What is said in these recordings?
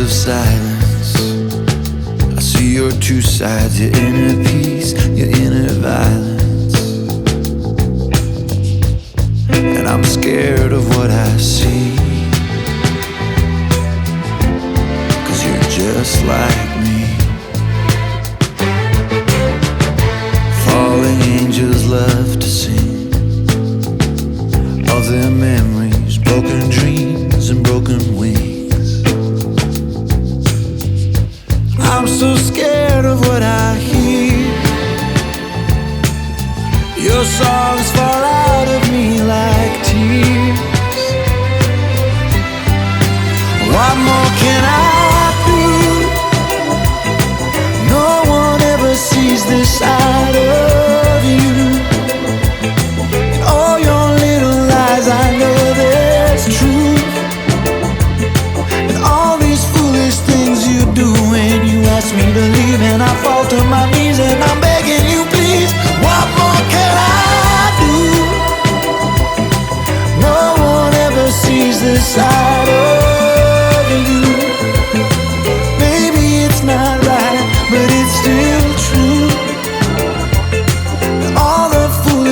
of silence. I see your two sides, your inner peace, your inner violence. And I'm scared of what I see. Cause you're just like me. Songs fall out of me like tears. What more can I do? No one ever sees this side of you. In all your little lies, I know there's truth. And all these foolish things you do when you ask me to leave, and I fall to my knees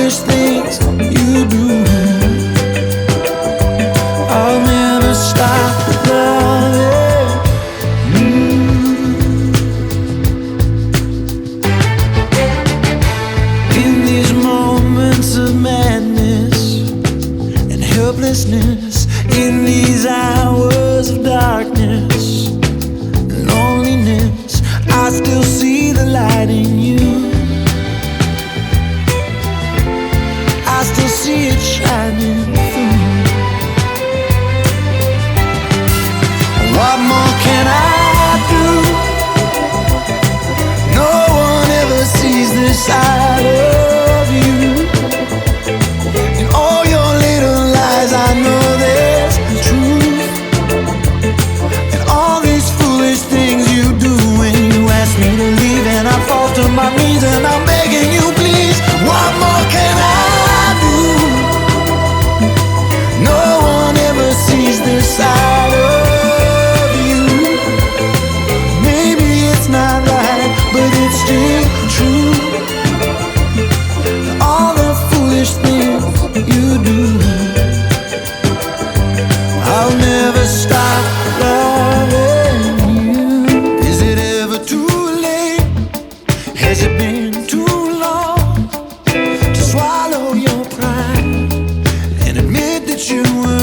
foolish things you do. I'll never stop loving you. In these moments of madness and helplessness, in these hours of darkness and loneliness, I still see the light in you. What more can I do? No one ever sees this side of you. In all your little lies, I know there's truth. And all these foolish things you do when you ask me to leave, and I fall to my knees you were